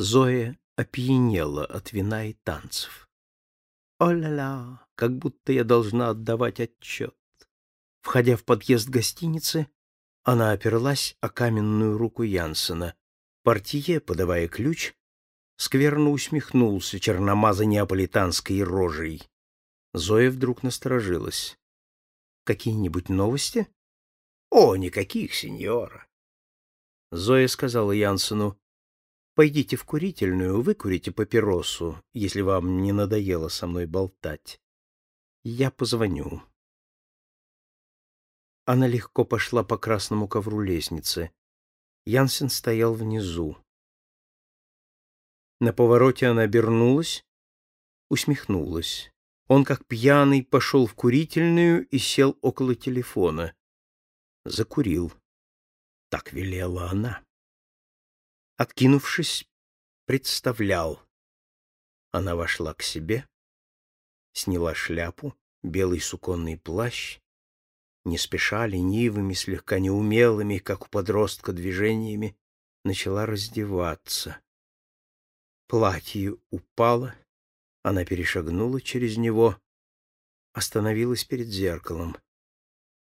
Зоя опьянела от вина и танцев. О-ля-ля, как будто я должна отдавать отчет. Входя в подъезд гостиницы, она оперлась о каменную руку Янсена. Портье, подавая ключ, скверно усмехнулся черномазо неаполитанской рожей. Зоя вдруг насторожилась. «Какие-нибудь новости?» «О, никаких, сеньора!» Зоя сказала Янсену, «Пойдите в курительную, выкурите папиросу, если вам не надоело со мной болтать. Я позвоню». Она легко пошла по красному ковру лестницы. Янсен стоял внизу. На повороте она обернулась, усмехнулась. Он, как пьяный, пошел в курительную и сел около телефона. Закурил. Так велела она. Откинувшись, представлял. Она вошла к себе, сняла шляпу, белый суконный плащ, не спеша, ленивыми, слегка неумелыми, как у подростка, движениями, начала раздеваться. Платье упало, она перешагнула через него, остановилась перед зеркалом.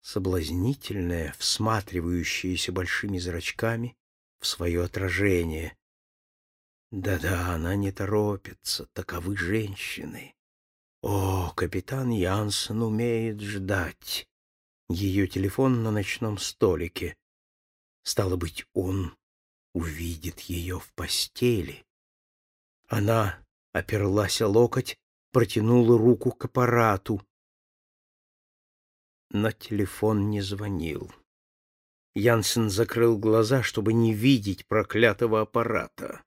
Соблазнительная, всматривающаяся большими зрачками свое отражение. Да-да, она не торопится, таковы женщины. О, капитан Янсен умеет ждать. Ее телефон на ночном столике. Стало быть, он увидит ее в постели. Она оперлась о локоть, протянула руку к аппарату. Но телефон не звонил. Янсен закрыл глаза, чтобы не видеть проклятого аппарата.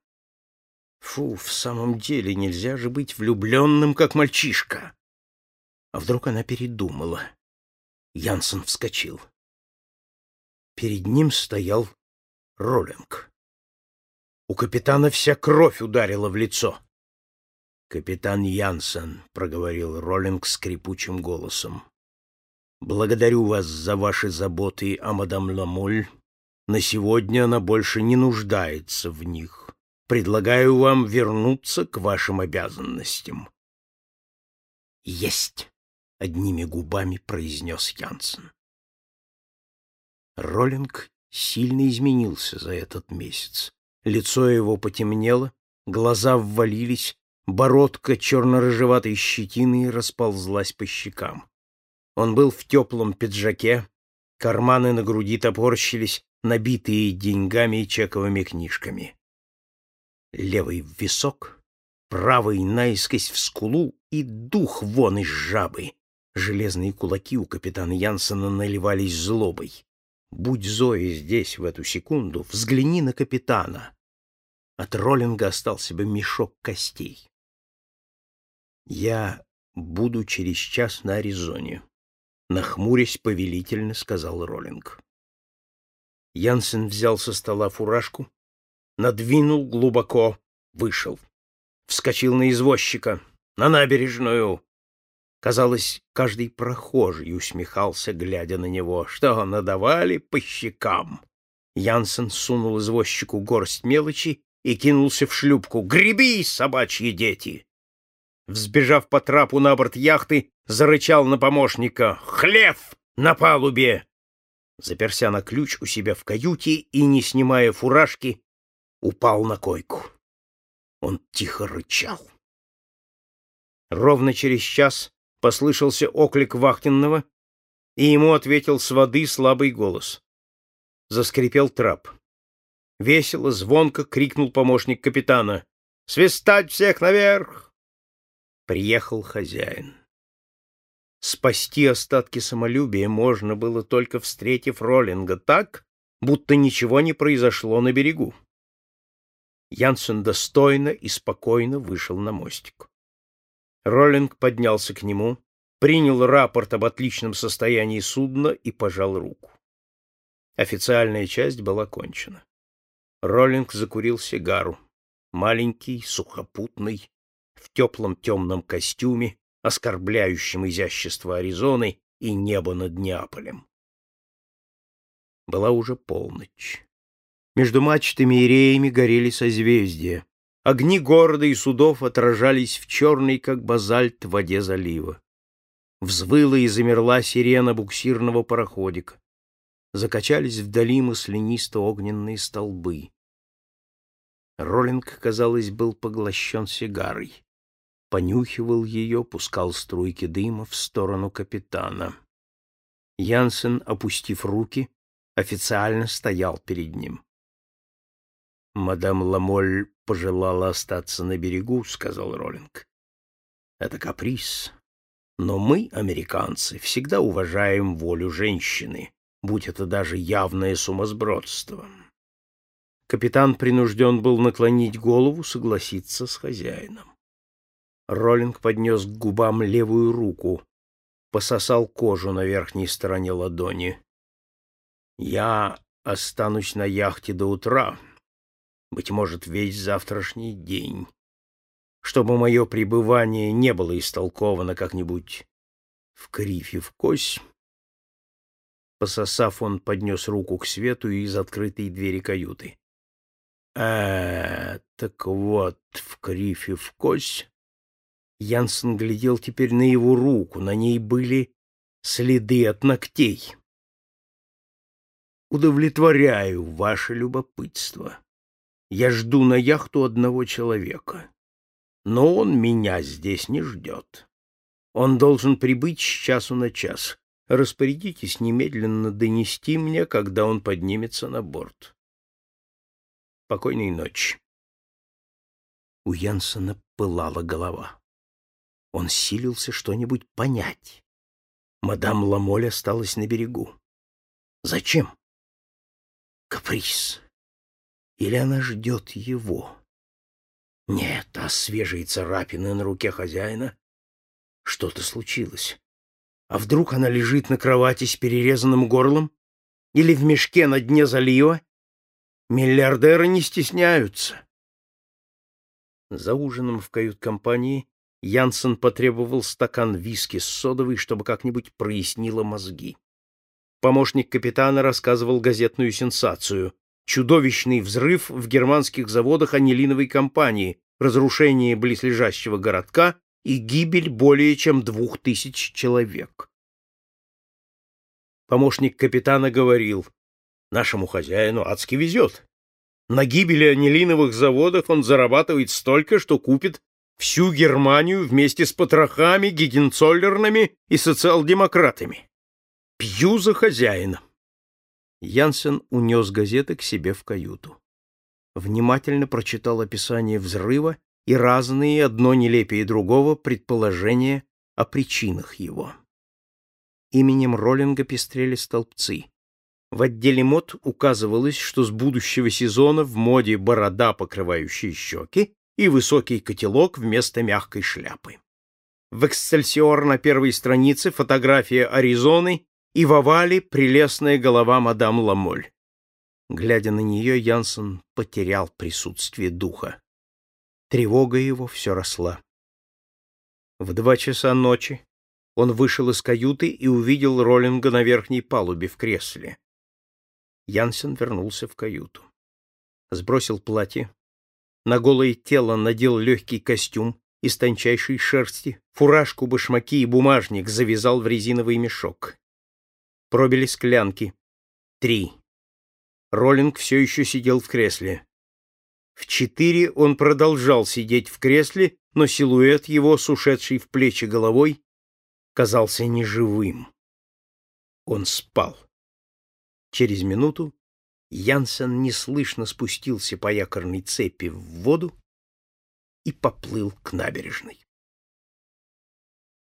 Фу, в самом деле нельзя же быть влюбленным, как мальчишка. А вдруг она передумала? Янсен вскочил. Перед ним стоял Роллинг. У капитана вся кровь ударила в лицо. «Капитан Янсен», — проговорил Роллинг скрипучим голосом, — «благодарю вас за ваши заботы о мадам Ламоль. На сегодня она больше не нуждается в них. Предлагаю вам вернуться к вашим обязанностям». «Есть!» — одними губами произнес Янсен. Роллинг сильно изменился за этот месяц. Лицо его потемнело, глаза ввалились, бородка черно-рыжеватой щетиной расползлась по щекам. Он был в теплом пиджаке, карманы на груди топорщились, набитые деньгами и чековыми книжками. Левый в висок, правый наискось в скулу и дух вон из жабы. Железные кулаки у капитана Янсена наливались злобой. Будь Зои здесь в эту секунду, взгляни на капитана. От Роллинга остался бы мешок костей. Я буду через час на Аризоне, нахмурясь повелительно сказал Роллинг. Янсен взял со стола фуражку, надвинул глубоко, вышел. Вскочил на извозчика, на набережную, Казалось, каждый прохожий усмехался, глядя на него. Что, надавали по щекам? Янсен сунул извозчику горсть мелочи и кинулся в шлюпку. «Греби, собачьи дети!» Взбежав по трапу на борт яхты, зарычал на помощника. «Хлев на палубе!» Заперся на ключ у себя в каюте и, не снимая фуражки, упал на койку. Он тихо рычал. Ровно через час Послышался оклик вахтенного, и ему ответил с воды слабый голос. Заскрипел трап. Весело, звонко крикнул помощник капитана. «Свистать всех наверх!» Приехал хозяин. Спасти остатки самолюбия можно было только встретив Роллинга так, будто ничего не произошло на берегу. Янсен достойно и спокойно вышел на мостик. Роллинг поднялся к нему, принял рапорт об отличном состоянии судна и пожал руку. Официальная часть была кончена. Роллинг закурил сигару. Маленький, сухопутный, в теплом темном костюме, оскорбляющем изящество Аризоны и небо над Неаполем. Была уже полночь. Между мачтами и реями горели созвездия. огни города и судов отражались в черной, как базальт, воде залива. Взвыла и замерла сирена буксирного пароходика. Закачались вдали маслянисто-огненные столбы. Роллинг, казалось, был поглощен сигарой. Понюхивал ее, пускал струйки дыма в сторону капитана. Янсен, опустив руки, официально стоял перед ним. «Мадам Ламоль пожелала остаться на берегу», — сказал Роллинг. «Это каприз. Но мы, американцы, всегда уважаем волю женщины, будь это даже явное сумасбродство. Капитан принужден был наклонить голову, согласиться с хозяином. Роллинг поднес к губам левую руку, пососал кожу на верхней стороне ладони. «Я останусь на яхте до утра, быть может, весь завтрашний день чтобы мое пребывание не было истолковано как-нибудь в крифе в кось. Пососав, он поднес руку к свету из открытой двери каюты. А, так вот, в крифе в кось. Янсен глядел теперь на его руку, на ней были следы от ногтей. Удовлетворяю ваше любопытство. Я жду на яхту одного человека но он меня здесь не ждет. Он должен прибыть с часу на час. Распорядитесь немедленно донести мне, когда он поднимется на борт. Покойной ночи. У Янсена пылала голова. Он силился что-нибудь понять. Мадам Ламоль осталась на берегу. Зачем? Каприз. Или она ждет его? Нет, а свежие царапины на руке хозяина? Что-то случилось. А вдруг она лежит на кровати с перерезанным горлом? Или в мешке на дне залива? Миллиардеры не стесняются. За ужином в кают-компании Янсен потребовал стакан виски с содовой, чтобы как-нибудь прояснило мозги. Помощник капитана рассказывал газетную сенсацию чудовищный взрыв в германских заводах анилиновой компании, разрушение близлежащего городка и гибель более чем двух тысяч человек. Помощник капитана говорил, нашему хозяину адски везет. На гибели анилиновых заводов он зарабатывает столько, что купит всю Германию вместе с потрохами, гигенцоллернами и социал-демократами. Пью за хозяина. Янсен унес газеты к себе в каюту. Внимательно прочитал описание взрыва и разные, одно нелепее другого, предположения о причинах его. Именем Роллинга пестрели столбцы. В отделе мод указывалось, что с будущего сезона в моде борода, покрывающая щеки, и высокий котелок вместо мягкой шляпы. В «Эксцельсиор» на первой странице фотография Аризоны и в овале прелестная голова мадам Ламоль. Глядя на нее, Янсен потерял присутствие духа. Тревога его все росла. В два часа ночи он вышел из каюты и увидел Роллинга на верхней палубе в кресле. Янсен вернулся в каюту. Сбросил платье, на голое тело надел легкий костюм из тончайшей шерсти, фуражку, башмаки и бумажник завязал в резиновый мешок. Пробили склянки. Три. Роллинг все еще сидел в кресле. В четыре он продолжал сидеть в кресле, но силуэт его, с ушедшей в плечи головой, казался неживым. Он спал. Через минуту Янсен неслышно спустился по якорной цепи в воду и поплыл к набережной.